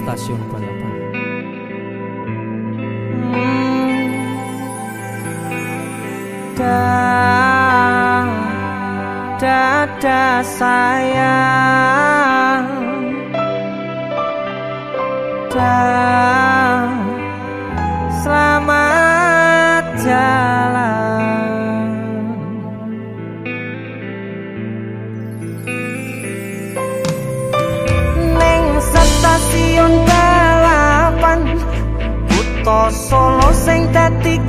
Stasiun balapan. Da, dada sayang Da solo sintético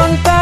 pasión.